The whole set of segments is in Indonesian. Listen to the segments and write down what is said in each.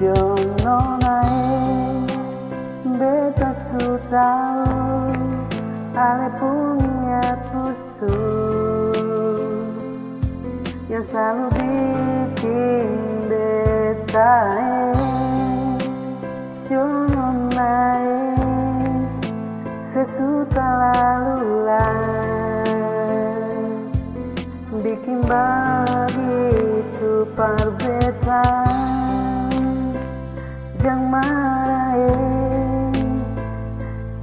Jono naik beta su tahu Ale punya kusut Yang selalu bikin beta Jono naik sesuta lalu Bikin begitu perbetaan Jangan marah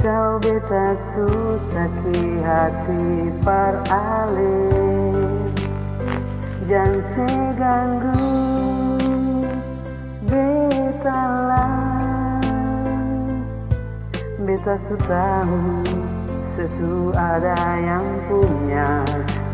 Kau beta susah hati par Jangan seganggu Beta lah Beta su tahu Sesu ada yang punya.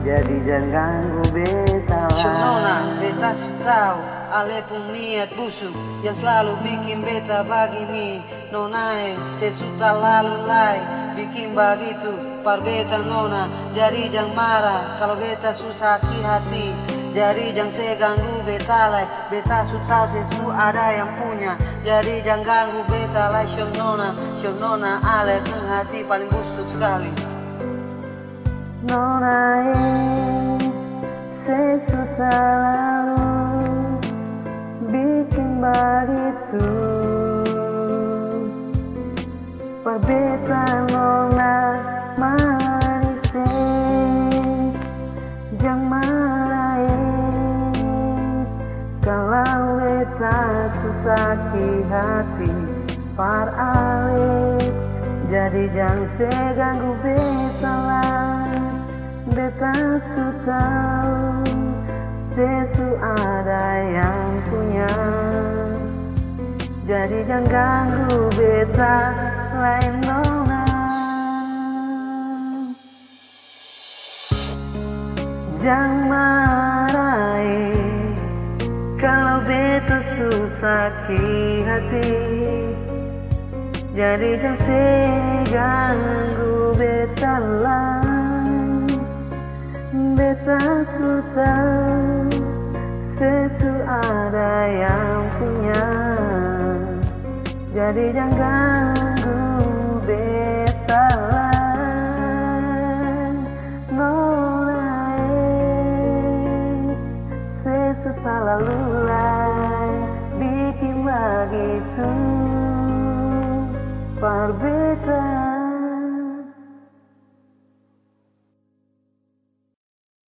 Jadi jangan ganggu beta Sonona, beta tahu Ale pun niat busuk Yang selalu bikin beta begini Nonae, sesuka lalu lai Bikin begitu par beta nona Jadi jangan marah Kalau beta susah hati. Jadi jangan seganggu beta lai Beta su tahu sesu ada yang punya. Jadi jangan ganggu beta lai Shonona Shonona ale pun hati paling busuk sekali. Nona sesuatu lalu bikin begitu Perbedaan nona manis Jangan marahin Kalau beta susah hati Par Jadi jangan seganggu beta lah Beta su Sesu ada yang Jadi jangan ganggu beta lain nona Jangan marahi Kalau beta susah hati. Jadi jangan seganggu beta lah. Beta ku tahu Sesu ada yang punya Jadi jangan ganggu beta lah Nolai Sesu salah lulai Bikin begitu. Perbedaan